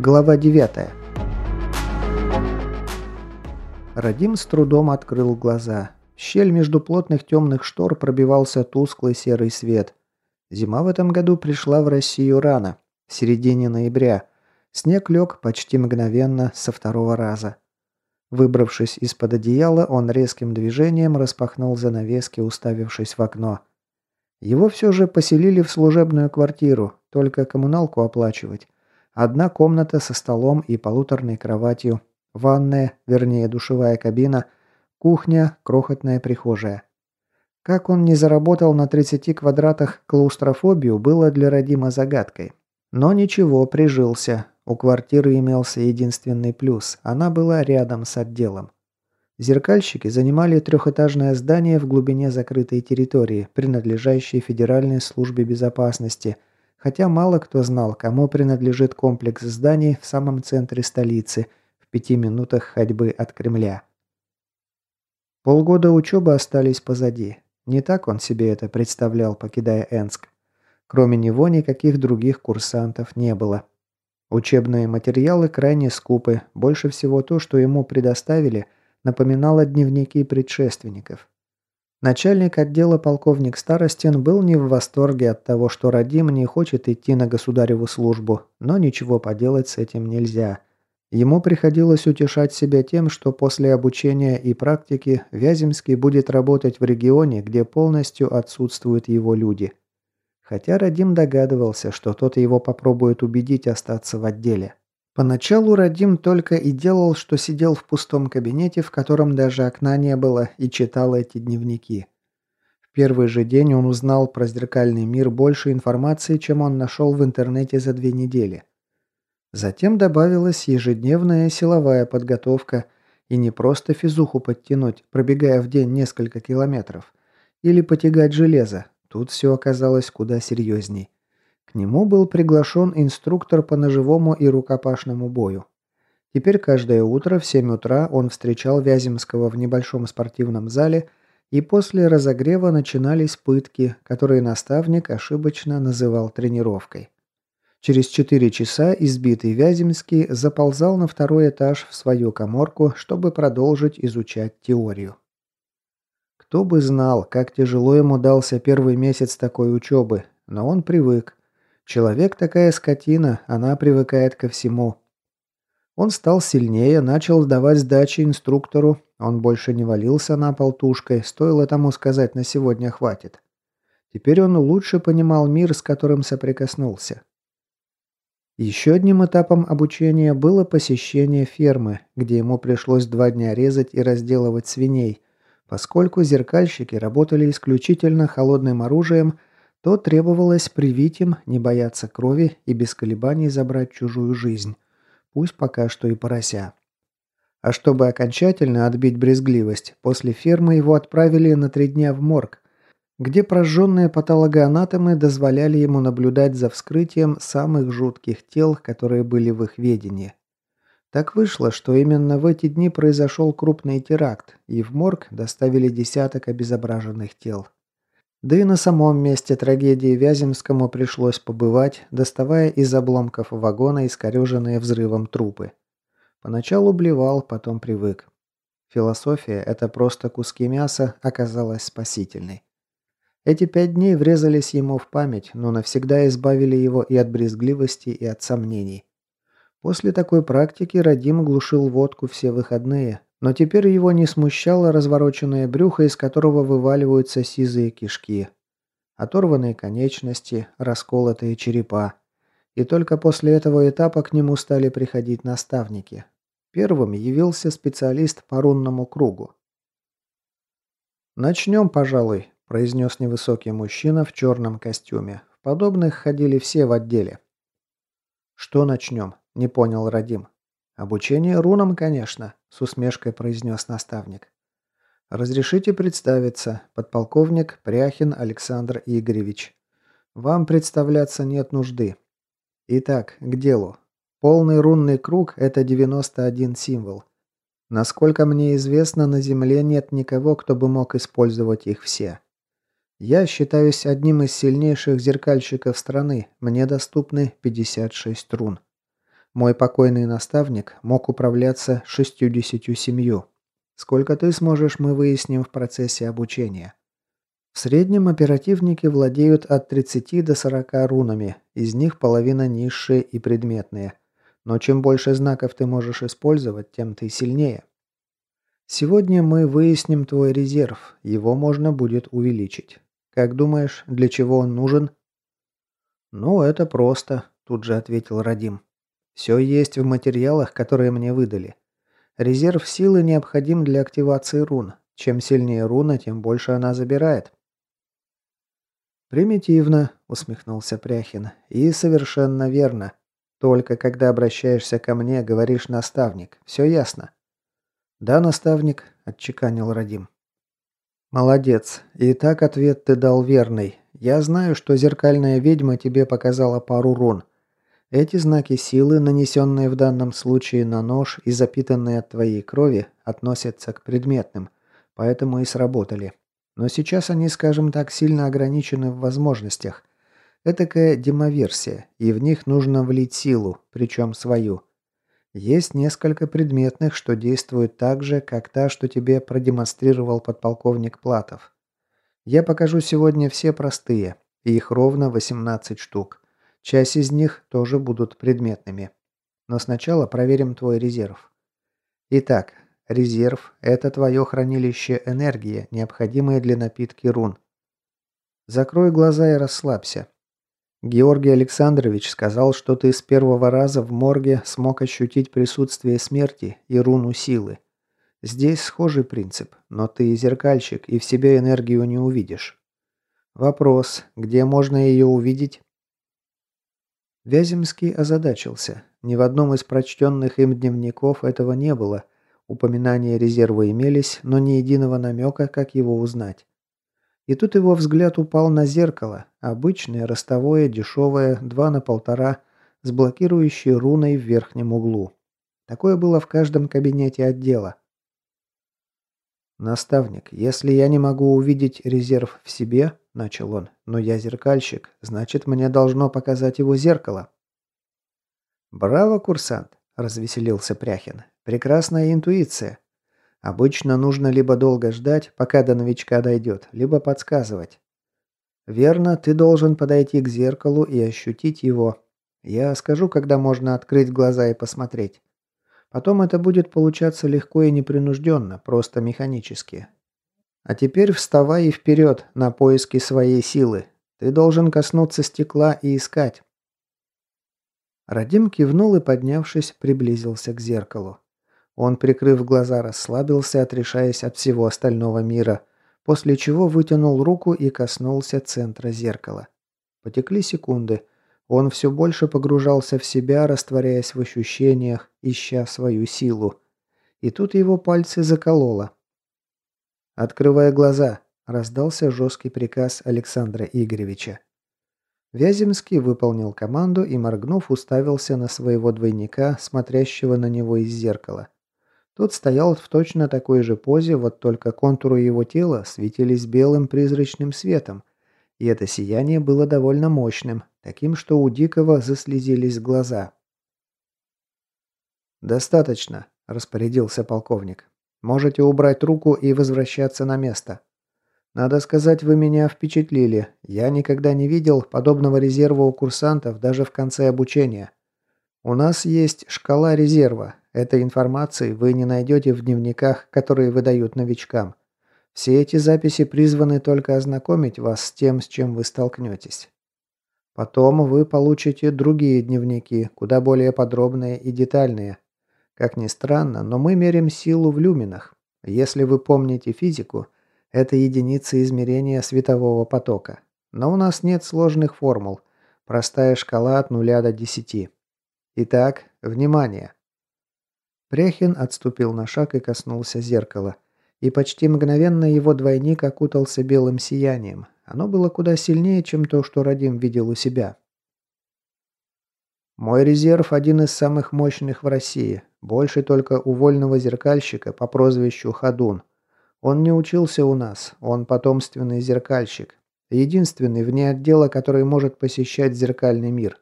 Глава 9. Радим с трудом открыл глаза. В щель между плотных темных штор пробивался тусклый серый свет. Зима в этом году пришла в Россию рано, в середине ноября. Снег лег почти мгновенно со второго раза. Выбравшись из-под одеяла, он резким движением распахнул занавески, уставившись в окно. Его все же поселили в служебную квартиру, только коммуналку оплачивать. Одна комната со столом и полуторной кроватью, ванная, вернее душевая кабина, кухня, крохотная прихожая. Как он не заработал на 30 квадратах клаустрофобию, было для Родима загадкой. Но ничего, прижился. У квартиры имелся единственный плюс – она была рядом с отделом. Зеркальщики занимали трехэтажное здание в глубине закрытой территории, принадлежащей Федеральной службе безопасности – хотя мало кто знал, кому принадлежит комплекс зданий в самом центре столицы, в пяти минутах ходьбы от Кремля. Полгода учебы остались позади. Не так он себе это представлял, покидая Энск. Кроме него никаких других курсантов не было. Учебные материалы крайне скупы, больше всего то, что ему предоставили, напоминало дневники предшественников. Начальник отдела полковник Старостин был не в восторге от того, что Радим не хочет идти на государеву службу, но ничего поделать с этим нельзя. Ему приходилось утешать себя тем, что после обучения и практики Вяземский будет работать в регионе, где полностью отсутствуют его люди. Хотя Радим догадывался, что тот его попробует убедить остаться в отделе. Поначалу Радим только и делал, что сидел в пустом кабинете, в котором даже окна не было, и читал эти дневники. В первый же день он узнал про зеркальный мир больше информации, чем он нашел в интернете за две недели. Затем добавилась ежедневная силовая подготовка, и не просто физуху подтянуть, пробегая в день несколько километров, или потягать железо, тут все оказалось куда серьезней. К нему был приглашен инструктор по ножевому и рукопашному бою. Теперь каждое утро в 7 утра он встречал Вяземского в небольшом спортивном зале, и после разогрева начинались пытки, которые наставник ошибочно называл тренировкой. Через 4 часа избитый Вяземский заползал на второй этаж в свою коморку, чтобы продолжить изучать теорию. Кто бы знал, как тяжело ему дался первый месяц такой учебы, но он привык. Человек такая скотина, она привыкает ко всему. Он стал сильнее, начал сдавать сдачи инструктору, он больше не валился на пол тушкой, стоило тому сказать «на сегодня хватит». Теперь он лучше понимал мир, с которым соприкоснулся. Еще одним этапом обучения было посещение фермы, где ему пришлось два дня резать и разделывать свиней, поскольку зеркальщики работали исключительно холодным оружием то требовалось привить им не бояться крови и без колебаний забрать чужую жизнь, пусть пока что и порося. А чтобы окончательно отбить брезгливость, после фермы его отправили на три дня в морг, где прожженные патологоанатомы дозволяли ему наблюдать за вскрытием самых жутких тел, которые были в их ведении. Так вышло, что именно в эти дни произошел крупный теракт, и в морг доставили десяток обезображенных тел. Да и на самом месте трагедии Вяземскому пришлось побывать, доставая из обломков вагона искореженные взрывом трупы. Поначалу блевал, потом привык. Философия – это просто куски мяса, оказалась спасительной. Эти пять дней врезались ему в память, но навсегда избавили его и от брезгливости, и от сомнений. После такой практики Радим глушил водку все выходные, но теперь его не смущало развороченное брюхо, из которого вываливаются сизые кишки. Оторванные конечности, расколотые черепа. И только после этого этапа к нему стали приходить наставники. Первым явился специалист по рунному кругу. «Начнем, пожалуй», – произнес невысокий мужчина в черном костюме. В подобных ходили все в отделе. «Что начнем?» – не понял Радим. «Обучение рунам, конечно», – с усмешкой произнес наставник. «Разрешите представиться, подполковник Пряхин Александр Игоревич. Вам представляться нет нужды. Итак, к делу. Полный рунный круг – это 91 символ. Насколько мне известно, на Земле нет никого, кто бы мог использовать их все. Я считаюсь одним из сильнейших зеркальщиков страны. Мне доступны 56 рун. Мой покойный наставник мог управляться 67. Сколько ты сможешь, мы выясним в процессе обучения. В среднем оперативники владеют от 30 до 40 рунами, из них половина низшие и предметные. Но чем больше знаков ты можешь использовать, тем ты сильнее. Сегодня мы выясним твой резерв, его можно будет увеличить. Как думаешь, для чего он нужен? Ну, это просто, тут же ответил Радим. Все есть в материалах, которые мне выдали. Резерв силы необходим для активации рун. Чем сильнее руна, тем больше она забирает. «Примитивно», — усмехнулся Пряхин. «И совершенно верно. Только когда обращаешься ко мне, говоришь «наставник». Все ясно?» «Да, наставник», — отчеканил Радим. «Молодец. И так ответ ты дал верный. Я знаю, что зеркальная ведьма тебе показала пару рун. Эти знаки силы, нанесенные в данном случае на нож и запитанные от твоей крови, относятся к предметным, поэтому и сработали. Но сейчас они, скажем так, сильно ограничены в возможностях. Этакая демоверсия, и в них нужно влить силу, причем свою. Есть несколько предметных, что действуют так же, как та, что тебе продемонстрировал подполковник Платов. Я покажу сегодня все простые, их ровно 18 штук. Часть из них тоже будут предметными. Но сначала проверим твой резерв. Итак, резерв – это твое хранилище энергии, необходимое для напитки рун. Закрой глаза и расслабься. Георгий Александрович сказал, что ты с первого раза в морге смог ощутить присутствие смерти и руну силы. Здесь схожий принцип, но ты зеркальщик и в себе энергию не увидишь. Вопрос, где можно ее увидеть? Вяземский озадачился. Ни в одном из прочтенных им дневников этого не было. Упоминания резерва имелись, но ни единого намека, как его узнать. И тут его взгляд упал на зеркало, обычное, ростовое, дешевое, два на полтора, с блокирующей руной в верхнем углу. Такое было в каждом кабинете отдела. «Наставник, если я не могу увидеть резерв в себе, — начал он, — но я зеркальщик, значит, мне должно показать его зеркало». «Браво, курсант!» — развеселился Пряхин. «Прекрасная интуиция. Обычно нужно либо долго ждать, пока до новичка дойдет, либо подсказывать. Верно, ты должен подойти к зеркалу и ощутить его. Я скажу, когда можно открыть глаза и посмотреть. Потом это будет получаться легко и непринужденно, просто механически. А теперь вставай и вперед на поиски своей силы. Ты должен коснуться стекла и искать. Радим кивнул и, поднявшись, приблизился к зеркалу. Он, прикрыв глаза, расслабился, отрешаясь от всего остального мира, после чего вытянул руку и коснулся центра зеркала. Потекли секунды – он все больше погружался в себя, растворяясь в ощущениях, ища свою силу. И тут его пальцы закололо. «Открывая глаза», – раздался жесткий приказ Александра Игоревича. Вяземский выполнил команду и, моргнув, уставился на своего двойника, смотрящего на него из зеркала. Тот стоял в точно такой же позе, вот только контуры его тела светились белым призрачным светом, и это сияние было довольно мощным, таким, что у Дикого заслезились глаза. «Достаточно», – распорядился полковник. «Можете убрать руку и возвращаться на место. Надо сказать, вы меня впечатлили. Я никогда не видел подобного резерва у курсантов даже в конце обучения. У нас есть шкала резерва. Этой информации вы не найдете в дневниках, которые выдают новичкам. Все эти записи призваны только ознакомить вас с тем, с чем вы столкнетесь. Потом вы получите другие дневники, куда более подробные и детальные. Как ни странно, но мы меряем силу в люминах. Если вы помните физику, это единицы измерения светового потока. Но у нас нет сложных формул. Простая шкала от 0 до 10. Итак, внимание. Пряхин отступил на шаг и коснулся зеркала – и почти мгновенно его двойник окутался белым сиянием. Оно было куда сильнее, чем то, что Радим видел у себя. «Мой резерв один из самых мощных в России. Больше только у вольного зеркальщика по прозвищу Хадун. Он не учился у нас, он потомственный зеркальщик. Единственный вне отдела, который может посещать зеркальный мир.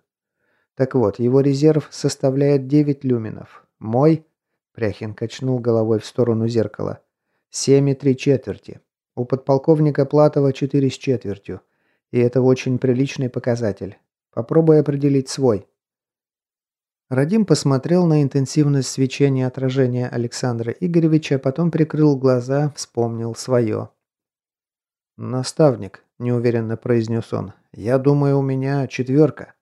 Так вот, его резерв составляет 9 люминов. Мой... Пряхин качнул головой в сторону зеркала. Семь и три четверти. У подполковника Платова четыре с четвертью. И это очень приличный показатель. Попробуй определить свой. Радим посмотрел на интенсивность свечения отражения Александра Игоревича, потом прикрыл глаза, вспомнил свое. «Наставник», – неуверенно произнес он, – «я думаю, у меня четверка».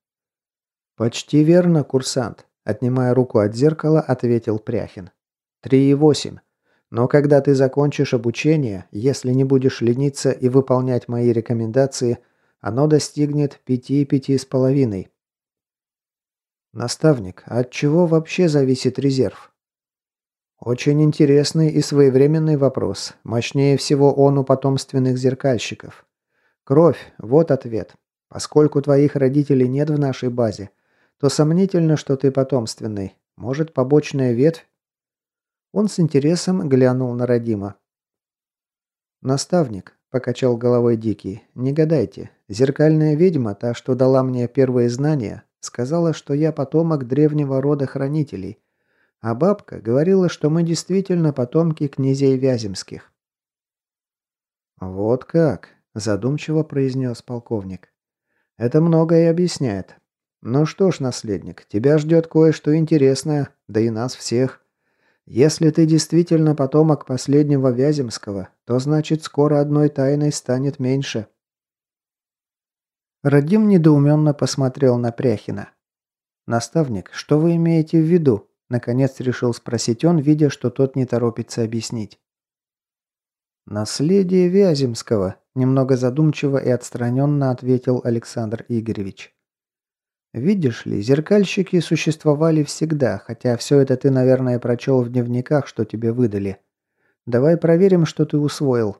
«Почти верно, курсант», – отнимая руку от зеркала, ответил Пряхин. «Три и восемь. Но когда ты закончишь обучение, если не будешь лениться и выполнять мои рекомендации, оно достигнет пяти-пяти с половиной. Наставник, от чего вообще зависит резерв? Очень интересный и своевременный вопрос. Мощнее всего он у потомственных зеркальщиков. Кровь – вот ответ. Поскольку твоих родителей нет в нашей базе, то сомнительно, что ты потомственный. Может, побочная ветвь он с интересом глянул на Родима. «Наставник», – покачал головой Дикий, – «не гадайте. Зеркальная ведьма, та, что дала мне первые знания, сказала, что я потомок древнего рода хранителей. А бабка говорила, что мы действительно потомки князей Вяземских». «Вот как», – задумчиво произнес полковник. «Это многое объясняет. Ну что ж, наследник, тебя ждет кое-что интересное, да и нас всех. Если ты действительно потомок последнего Вяземского, то значит скоро одной тайной станет меньше. Радим недоуменно посмотрел на Пряхина. «Наставник, что вы имеете в виду?» Наконец решил спросить он, видя, что тот не торопится объяснить. «Наследие Вяземского», – немного задумчиво и отстраненно ответил Александр Игоревич. Видишь ли, зеркальщики существовали всегда, хотя все это ты, наверное, прочел в дневниках, что тебе выдали. Давай проверим, что ты усвоил.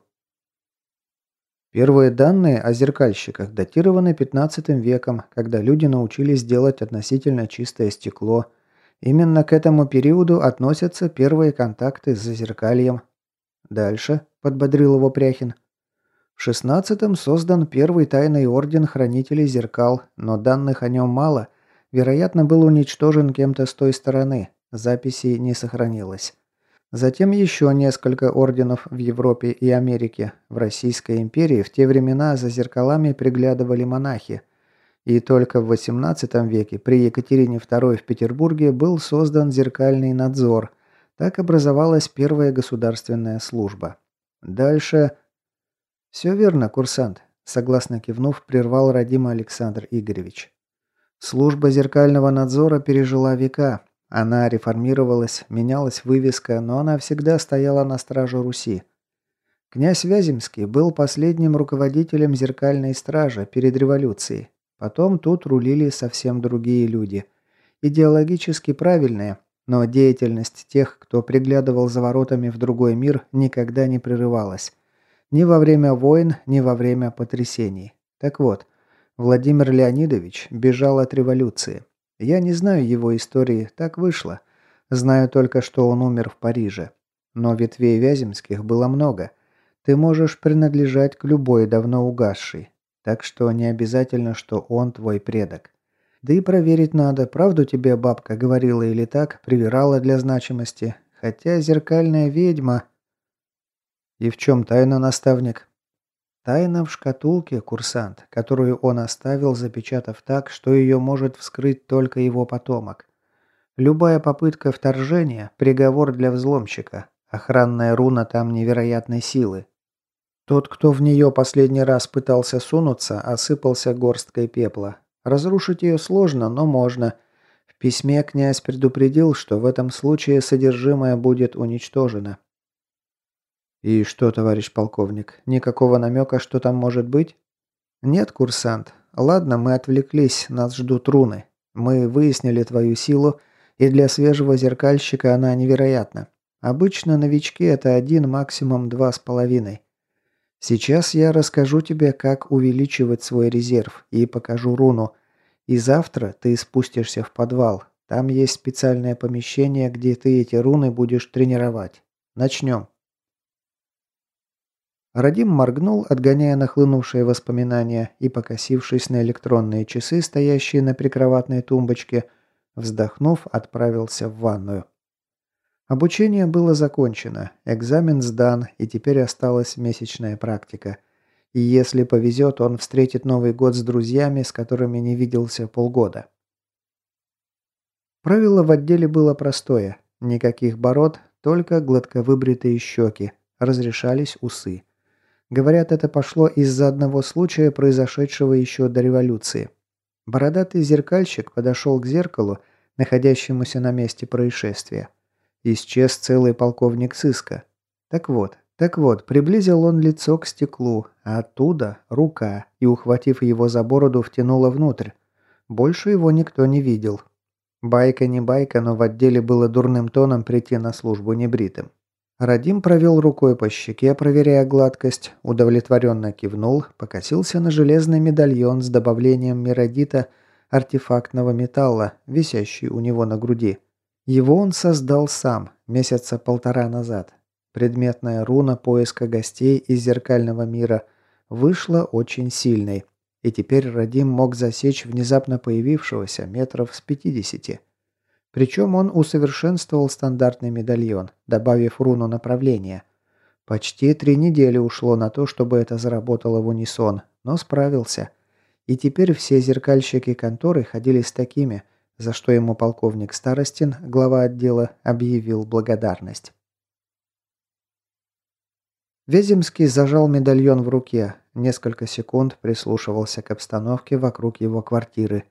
Первые данные о зеркальщиках датированы 15 веком, когда люди научились делать относительно чистое стекло. Именно к этому периоду относятся первые контакты с зазеркальем. Дальше, подбодрил его Пряхин. В XVI создан первый тайный орден хранителей зеркал, но данных о нем мало. Вероятно, был уничтожен кем-то с той стороны. Записей не сохранилось. Затем еще несколько орденов в Европе и Америке. В Российской империи в те времена за зеркалами приглядывали монахи. И только в XVIII веке при Екатерине II в Петербурге был создан зеркальный надзор. Так образовалась первая государственная служба. Дальше «Все верно, курсант», – согласно кивнув, прервал Радима Александр Игоревич. Служба зеркального надзора пережила века. Она реформировалась, менялась вывеска, но она всегда стояла на страже Руси. Князь Вяземский был последним руководителем зеркальной стражи перед революцией. Потом тут рулили совсем другие люди. Идеологически правильные, но деятельность тех, кто приглядывал за воротами в другой мир, никогда не прерывалась. Ни во время войн, ни во время потрясений. Так вот, Владимир Леонидович бежал от революции. Я не знаю его истории, так вышло. Знаю только, что он умер в Париже. Но ветвей Вяземских было много. Ты можешь принадлежать к любой давно угасшей. Так что не обязательно, что он твой предок. Да и проверить надо, правду тебе бабка говорила или так, привирала для значимости. Хотя зеркальная ведьма... «И в чем тайна, наставник?» «Тайна в шкатулке, курсант, которую он оставил, запечатав так, что ее может вскрыть только его потомок. Любая попытка вторжения – приговор для взломщика. Охранная руна там невероятной силы. Тот, кто в нее последний раз пытался сунуться, осыпался горсткой пепла. Разрушить ее сложно, но можно. В письме князь предупредил, что в этом случае содержимое будет уничтожено. «И что, товарищ полковник, никакого намека, что там может быть?» «Нет, курсант. Ладно, мы отвлеклись, нас ждут руны. Мы выяснили твою силу, и для свежего зеркальщика она невероятна. Обычно новички это один, максимум два с половиной. Сейчас я расскажу тебе, как увеличивать свой резерв, и покажу руну. И завтра ты спустишься в подвал. Там есть специальное помещение, где ты эти руны будешь тренировать. Начнем». Радим моргнул, отгоняя нахлынувшие воспоминания, и, покосившись на электронные часы, стоящие на прикроватной тумбочке, вздохнув, отправился в ванную. Обучение было закончено, экзамен сдан, и теперь осталась месячная практика. И если повезет, он встретит Новый год с друзьями, с которыми не виделся полгода. Правило в отделе было простое. Никаких бород, только гладковыбритые щеки, разрешались усы. Говорят, это пошло из-за одного случая, произошедшего еще до революции. Бородатый зеркальщик подошел к зеркалу, находящемуся на месте происшествия. Исчез целый полковник сыска. Так вот, так вот, приблизил он лицо к стеклу, а оттуда рука, и, ухватив его за бороду, втянула внутрь. Больше его никто не видел. Байка не байка, но в отделе было дурным тоном прийти на службу небритым. Радим провел рукой по щеке, проверяя гладкость, удовлетворенно кивнул, покосился на железный медальон с добавлением миродита артефактного металла, висящий у него на груди. Его он создал сам, месяца полтора назад. Предметная руна поиска гостей из зеркального мира вышла очень сильной, и теперь Радим мог засечь внезапно появившегося метров с пятидесяти. Причем он усовершенствовал стандартный медальон, добавив руну направления. Почти три недели ушло на то, чтобы это заработало в унисон, но справился. И теперь все зеркальщики конторы ходили с такими, за что ему полковник Старостин, глава отдела, объявил благодарность. Вяземский зажал медальон в руке, несколько секунд прислушивался к обстановке вокруг его квартиры.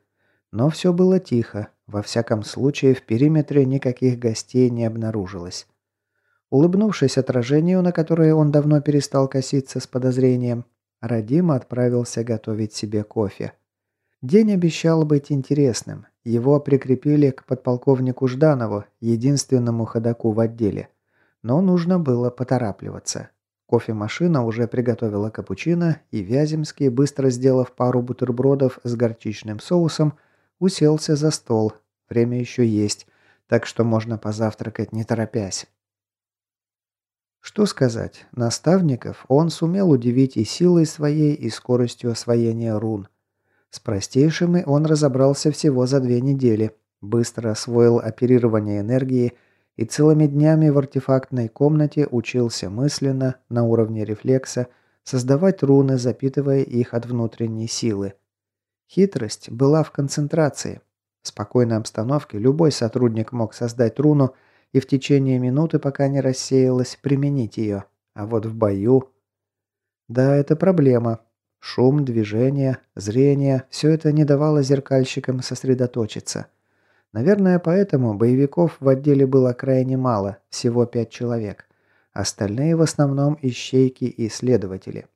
Но все было тихо, во всяком случае, в периметре никаких гостей не обнаружилось. Улыбнувшись отражению, на которое он давно перестал коситься с подозрением, Радим отправился готовить себе кофе. День обещал быть интересным. Его прикрепили к подполковнику Жданову, единственному ходаку в отделе. Но нужно было поторапливаться. Кофемашина уже приготовила капучино, и Вяземский, быстро сделав пару бутербродов с горчичным соусом, Уселся за стол. Время еще есть, так что можно позавтракать не торопясь. Что сказать, наставников он сумел удивить и силой своей, и скоростью освоения рун. С простейшими он разобрался всего за две недели, быстро освоил оперирование энергией и целыми днями в артефактной комнате учился мысленно, на уровне рефлекса, создавать руны, запитывая их от внутренней силы. Хитрость была в концентрации. В спокойной обстановке любой сотрудник мог создать руну и в течение минуты, пока не рассеялась, применить ее. А вот в бою... Да, это проблема. Шум, движение, зрение – все это не давало зеркальщикам сосредоточиться. Наверное, поэтому боевиков в отделе было крайне мало, всего пять человек. Остальные в основном ищейки и следователи.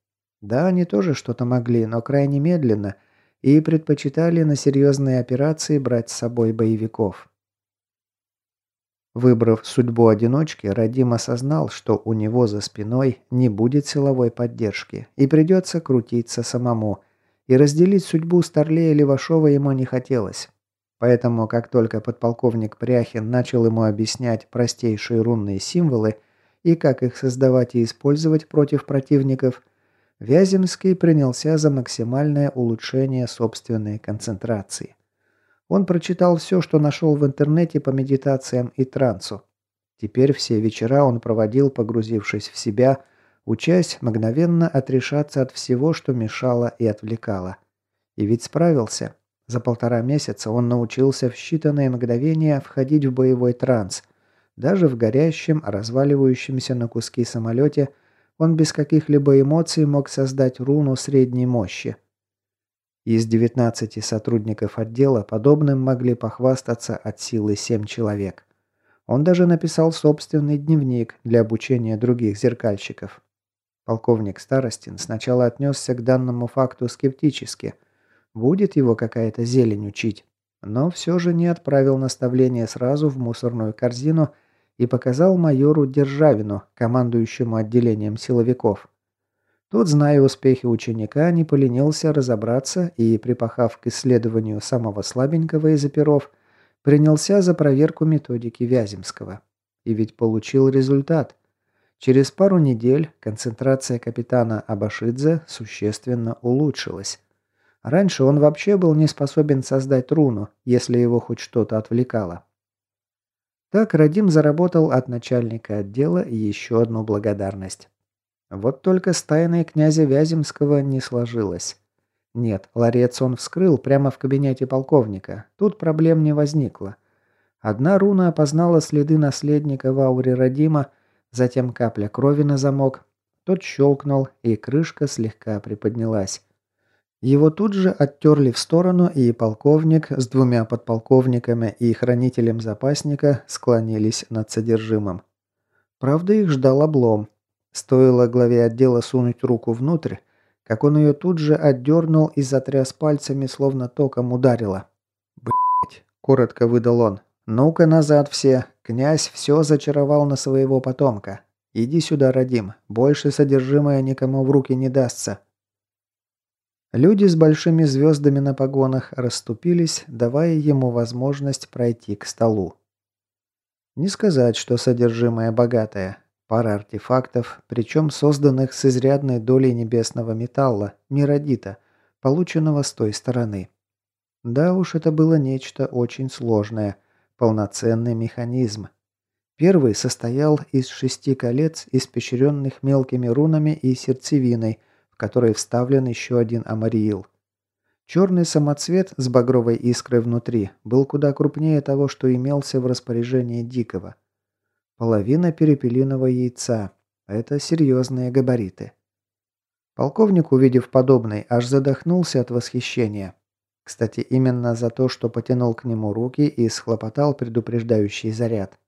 Да, они тоже что-то могли, но крайне медленно – и предпочитали на серьезные операции брать с собой боевиков. Выбрав судьбу одиночки, Радим осознал, что у него за спиной не будет силовой поддержки и придется крутиться самому, и разделить судьбу Старлея Левашова ему не хотелось. Поэтому, как только подполковник Пряхин начал ему объяснять простейшие рунные символы и как их создавать и использовать против противников – Вяземский принялся за максимальное улучшение собственной концентрации. Он прочитал все, что нашел в интернете по медитациям и трансу. Теперь все вечера он проводил, погрузившись в себя, учась мгновенно отрешаться от всего, что мешало и отвлекало. И ведь справился. За полтора месяца он научился в считанные мгновения входить в боевой транс. Даже в горящем, разваливающемся на куски самолете – он без каких-либо эмоций мог создать руну средней мощи. Из 19 сотрудников отдела подобным могли похвастаться от силы 7 человек. Он даже написал собственный дневник для обучения других зеркальщиков. Полковник Старостин сначала отнесся к данному факту скептически. Будет его какая-то зелень учить. Но все же не отправил наставление сразу в мусорную корзину – и показал майору Державину, командующему отделением силовиков. Тот, зная успехи ученика, не поленился разобраться и, припахав к исследованию самого слабенького из оперов, принялся за проверку методики Вяземского. И ведь получил результат. Через пару недель концентрация капитана Абашидзе существенно улучшилась. Раньше он вообще был не способен создать руну, если его хоть что-то отвлекало. Так Радим заработал от начальника отдела еще одну благодарность. Вот только с тайной князя Вяземского не сложилось. Нет, ларец он вскрыл прямо в кабинете полковника. Тут проблем не возникло. Одна руна опознала следы наследника в ауре Радима, затем капля крови на замок. Тот щелкнул, и крышка слегка приподнялась. Его тут же оттерли в сторону, и полковник с двумя подполковниками и хранителем запасника склонились над содержимым. Правда, их ждал облом. Стоило главе отдела сунуть руку внутрь, как он ее тут же отдернул и затряс пальцами, словно током ударило. «Блядь!» – коротко выдал он. «Ну-ка назад все. Князь все зачаровал на своего потомка. Иди сюда, Радим. Больше содержимое никому в руки не дастся». Люди с большими звездами на погонах расступились, давая ему возможность пройти к столу. Не сказать, что содержимое богатое. Пара артефактов, причем созданных с изрядной долей небесного металла, миродита, полученного с той стороны. Да уж, это было нечто очень сложное, полноценный механизм. Первый состоял из шести колец, испещренных мелкими рунами и сердцевиной, которой вставлен еще один амариил. Черный самоцвет с багровой искрой внутри был куда крупнее того, что имелся в распоряжении Дикого. Половина перепелиного яйца. Это серьезные габариты. Полковник, увидев подобный, аж задохнулся от восхищения. Кстати, именно за то, что потянул к нему руки и схлопотал предупреждающий заряд.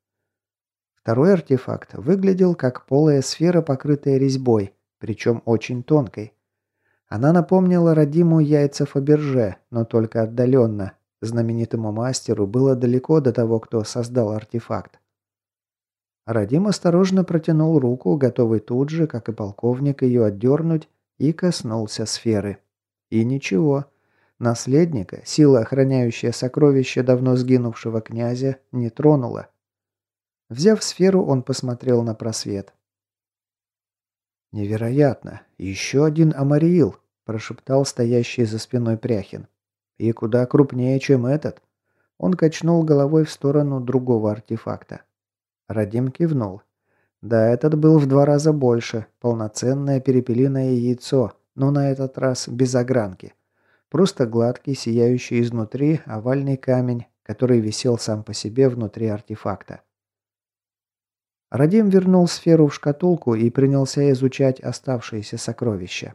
Второй артефакт выглядел как полая сфера, покрытая резьбой, причем очень тонкой. Она напомнила родиму яйца Фаберже, но только отдаленно. Знаменитому мастеру было далеко до того, кто создал артефакт. Радим осторожно протянул руку, готовый тут же, как и полковник, ее отдернуть, и коснулся сферы. И ничего. Наследника, сила, охраняющая сокровище давно сгинувшего князя, не тронула. Взяв сферу, он посмотрел на просвет. «Невероятно! Еще один Амариил!» – прошептал стоящий за спиной Пряхин. «И куда крупнее, чем этот?» Он качнул головой в сторону другого артефакта. Радим кивнул. Да, этот был в два раза больше. Полноценное перепелиное яйцо, но на этот раз без огранки. Просто гладкий, сияющий изнутри овальный камень, который висел сам по себе внутри артефакта. Радим вернул сферу в шкатулку и принялся изучать оставшиеся сокровища.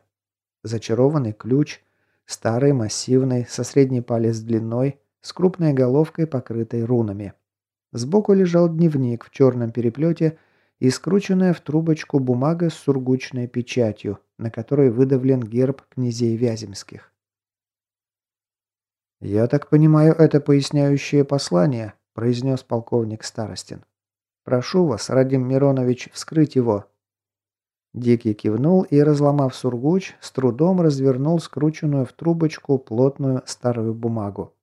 Зачарованный ключ, старый, массивный, со средней палец длиной, с крупной головкой, покрытой рунами. Сбоку лежал дневник в черном переплете и скрученная в трубочку бумага с сургучной печатью, на которой выдавлен герб князей Вяземских. «Я так понимаю, это поясняющее послание», – произнес полковник Старостин. Прошу вас, Радим Миронович, вскрыть его». Дикий кивнул и, разломав сургуч, с трудом развернул скрученную в трубочку плотную старую бумагу.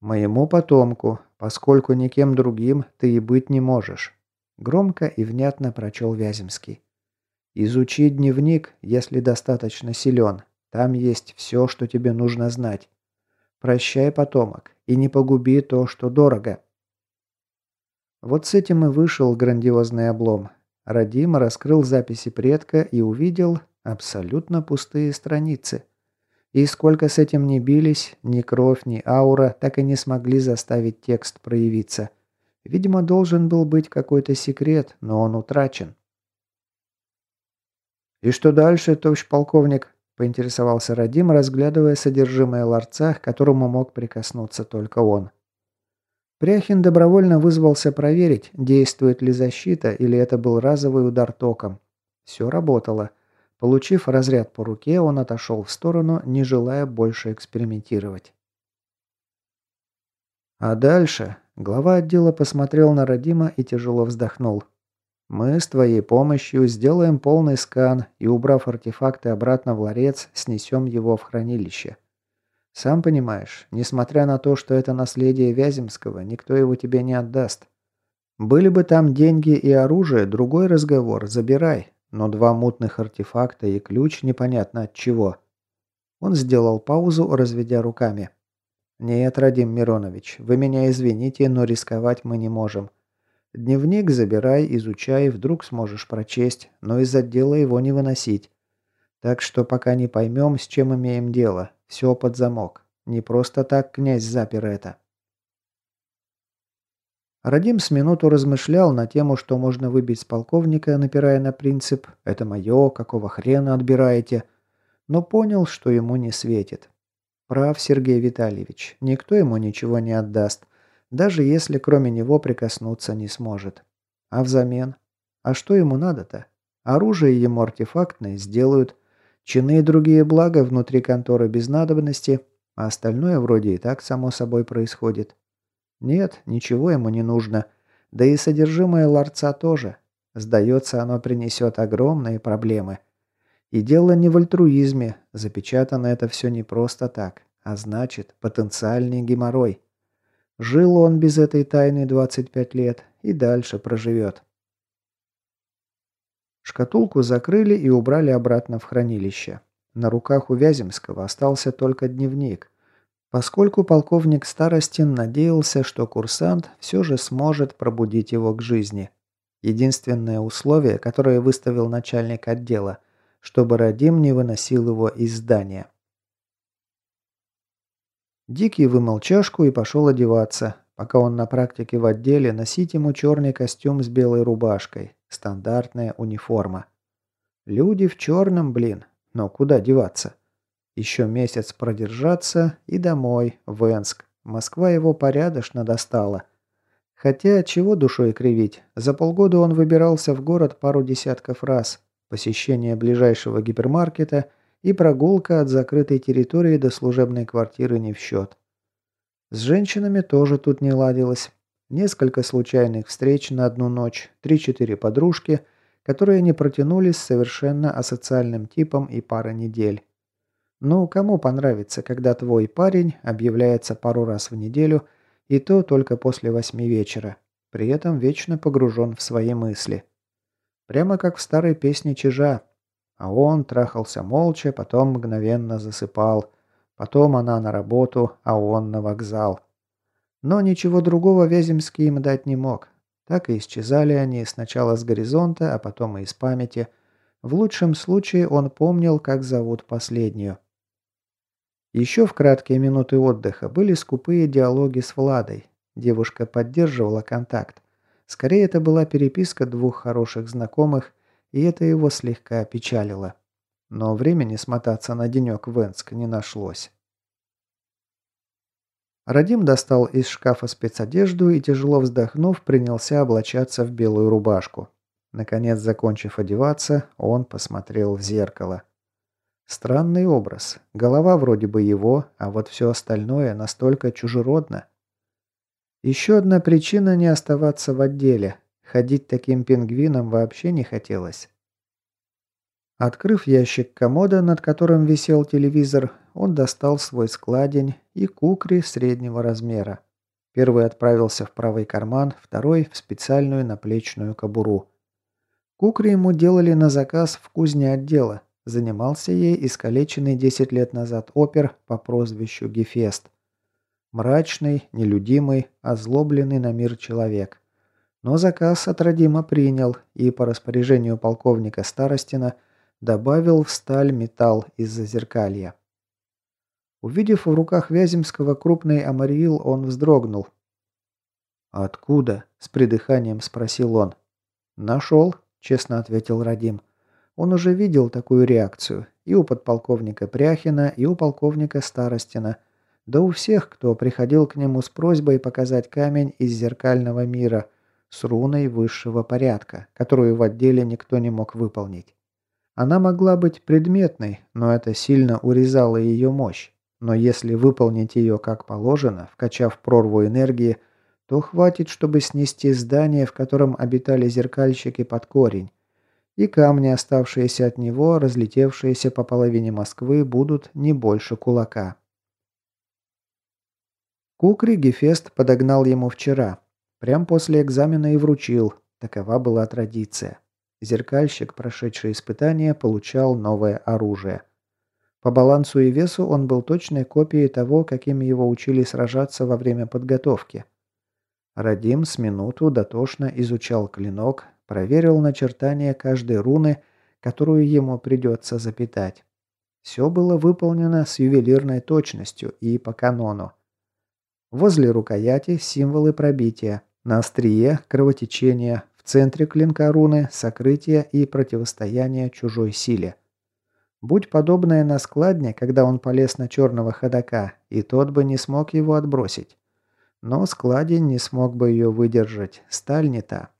«Моему потомку, поскольку никем другим ты и быть не можешь», громко и внятно прочел Вяземский. «Изучи дневник, если достаточно силен. Там есть все, что тебе нужно знать. Прощай, потомок, и не погуби то, что дорого». Вот с этим и вышел грандиозный облом. Радим раскрыл записи предка и увидел абсолютно пустые страницы. И сколько с этим не бились, ни кровь, ни аура так и не смогли заставить текст проявиться. Видимо, должен был быть какой-то секрет, но он утрачен. «И что дальше, товарищ полковник?» – поинтересовался Радим, разглядывая содержимое ларца, к которому мог прикоснуться только он. Пряхин добровольно вызвался проверить, действует ли защита или это был разовый удар током. Все работало. Получив разряд по руке, он отошел в сторону, не желая больше экспериментировать. А дальше глава отдела посмотрел на Родима и тяжело вздохнул. «Мы с твоей помощью сделаем полный скан и, убрав артефакты обратно в ларец, снесем его в хранилище. Сам понимаешь, несмотря на то, что это наследие Вяземского, никто его тебе не отдаст. Были бы там деньги и оружие, другой разговор, забирай. Но два мутных артефакта и ключ непонятно от чего. Он сделал паузу, разведя руками. «Нет, Радим Миронович, вы меня извините, но рисковать мы не можем. Дневник забирай, изучай, вдруг сможешь прочесть, но из отдела его не выносить. Так что пока не поймем, с чем имеем дело, все под замок. Не просто так князь запер это». Радим с минуту размышлял на тему, что можно выбить с полковника, напирая на принцип «это мое, какого хрена отбираете», но понял, что ему не светит. Прав Сергей Витальевич, никто ему ничего не отдаст, даже если кроме него прикоснуться не сможет. А взамен? А что ему надо-то? Оружие ему артефактное сделают, чины и другие блага внутри конторы без надобности, а остальное вроде и так само собой происходит. Нет, ничего ему не нужно. Да и содержимое ларца тоже. Сдается, оно принесет огромные проблемы. И дело не в альтруизме. Запечатано это все не просто так. А значит, потенциальный геморрой. Жил он без этой тайны 25 лет и дальше проживет. Шкатулку закрыли и убрали обратно в хранилище. На руках у Вяземского остался только дневник поскольку полковник Старостин надеялся, что курсант все же сможет пробудить его к жизни. Единственное условие, которое выставил начальник отдела, чтобы Радим не выносил его из здания. Дикий вымыл чашку и пошел одеваться. Пока он на практике в отделе, носить ему черный костюм с белой рубашкой. Стандартная униформа. Люди в черном, блин. Но куда деваться? Еще месяц продержаться и домой, в Энск. Москва его порядочно достала. Хотя, чего душой кривить, за полгода он выбирался в город пару десятков раз. Посещение ближайшего гипермаркета и прогулка от закрытой территории до служебной квартиры не в счет. С женщинами тоже тут не ладилось. Несколько случайных встреч на одну ночь, три-четыре подружки, которые не протянулись совершенно асоциальным типом и пара недель. Ну, кому понравится, когда твой парень объявляется пару раз в неделю, и то только после восьми вечера, при этом вечно погружен в свои мысли. Прямо как в старой песне Чижа. А он трахался молча, потом мгновенно засыпал. Потом она на работу, а он на вокзал. Но ничего другого Вяземский им дать не мог. Так и исчезали они сначала с горизонта, а потом и из памяти. В лучшем случае он помнил, как зовут последнюю. Еще в краткие минуты отдыха были скупые диалоги с Владой. Девушка поддерживала контакт. Скорее, это была переписка двух хороших знакомых, и это его слегка опечалило. Но времени смотаться на денек в Энск не нашлось. Радим достал из шкафа спецодежду и, тяжело вздохнув, принялся облачаться в белую рубашку. Наконец, закончив одеваться, он посмотрел в зеркало. Странный образ. Голова вроде бы его, а вот все остальное настолько чужеродно. Еще одна причина не оставаться в отделе. Ходить таким пингвином вообще не хотелось. Открыв ящик комода, над которым висел телевизор, он достал свой складень и кукри среднего размера. Первый отправился в правый карман, второй – в специальную наплечную кобуру. Кукри ему делали на заказ в кузне отдела, Занимался ей искалеченный 10 лет назад опер по прозвищу Гефест. Мрачный, нелюдимый, озлобленный на мир человек. Но заказ от Родима принял и по распоряжению полковника Старостина добавил в сталь металл из зазеркалья. Увидев в руках Вяземского крупный амариил, он вздрогнул. «Откуда?» – с придыханием спросил он. «Нашел», – честно ответил Радим. Он уже видел такую реакцию и у подполковника Пряхина, и у полковника Старостина, да у всех, кто приходил к нему с просьбой показать камень из зеркального мира с руной высшего порядка, которую в отделе никто не мог выполнить. Она могла быть предметной, но это сильно урезало ее мощь. Но если выполнить ее как положено, вкачав прорву энергии, то хватит, чтобы снести здание, в котором обитали зеркальщики под корень, и камни, оставшиеся от него, разлетевшиеся по половине Москвы, будут не больше кулака. Кукри Гефест подогнал ему вчера. Прям после экзамена и вручил. Такова была традиция. Зеркальщик, прошедший испытание, получал новое оружие. По балансу и весу он был точной копией того, каким его учили сражаться во время подготовки. Радим с минуту дотошно изучал клинок, проверил начертание каждой руны, которую ему придется запитать. Все было выполнено с ювелирной точностью и по канону. Возле рукояти символы пробития, на острие кровотечение, в центре клинка руны сокрытие и противостояние чужой силе. Будь подобное на складне, когда он полез на черного ходока, и тот бы не смог его отбросить. Но складень не смог бы ее выдержать, сталь не та.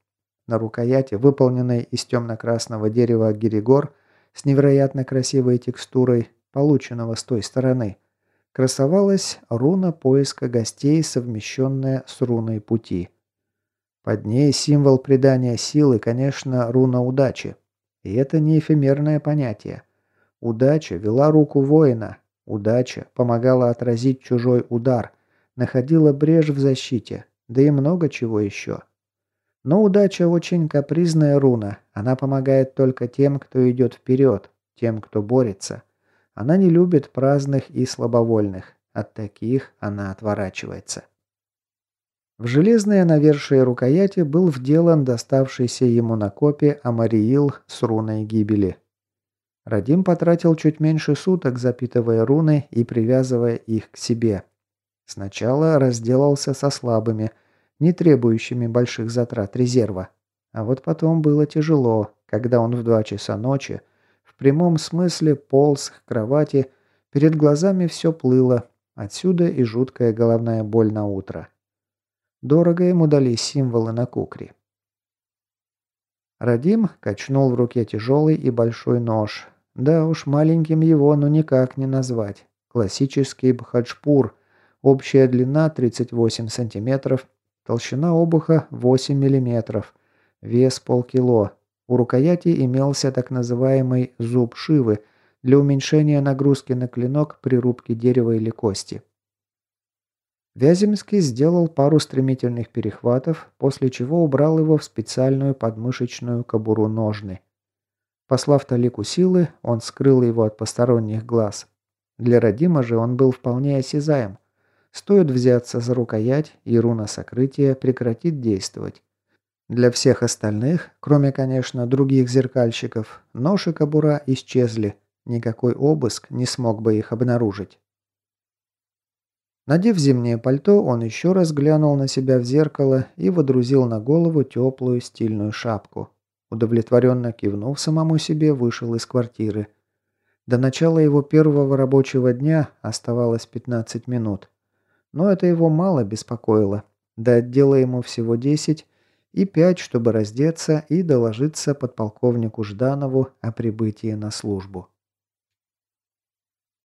На рукояти, выполненной из темно-красного дерева гиригор, с невероятно красивой текстурой, полученного с той стороны, красовалась руна поиска гостей, совмещенная с руной пути. Под ней символ придания силы, конечно, руна удачи. И это не эфемерное понятие. Удача вела руку воина. Удача помогала отразить чужой удар, находила брешь в защите, да и много чего еще. Но удача очень капризная руна. Она помогает только тем, кто идет вперед, тем, кто борется. Она не любит праздных и слабовольных. От таких она отворачивается. В железное навершие рукояти был вделан доставшийся ему на копе Амариил с руной гибели. Радим потратил чуть меньше суток, запитывая руны и привязывая их к себе. Сначала разделался со слабыми – не требующими больших затрат резерва. А вот потом было тяжело, когда он в два часа ночи в прямом смысле полз к кровати, перед глазами все плыло, отсюда и жуткая головная боль на утро. Дорого ему дали символы на кукре. Радим качнул в руке тяжелый и большой нож. Да уж, маленьким его ну никак не назвать. Классический бхаджпур. Общая длина 38 сантиметров, Толщина обуха 8 мм. Вес полкило. У рукояти имелся так называемый зуб шивы для уменьшения нагрузки на клинок при рубке дерева или кости. Вяземский сделал пару стремительных перехватов, после чего убрал его в специальную подмышечную кобуру ножны. Послав талику силы, он скрыл его от посторонних глаз. Для Родима же он был вполне осязаем. Стоит взяться за рукоять, и руна сокрытия прекратит действовать. Для всех остальных, кроме, конечно, других зеркальщиков, нож и кобура исчезли. Никакой обыск не смог бы их обнаружить. Надев зимнее пальто, он еще раз глянул на себя в зеркало и водрузил на голову теплую стильную шапку. Удовлетворенно кивнув самому себе, вышел из квартиры. До начала его первого рабочего дня оставалось 15 минут. Но это его мало беспокоило. До отдела ему всего 10 и 5, чтобы раздеться и доложиться подполковнику Жданову о прибытии на службу.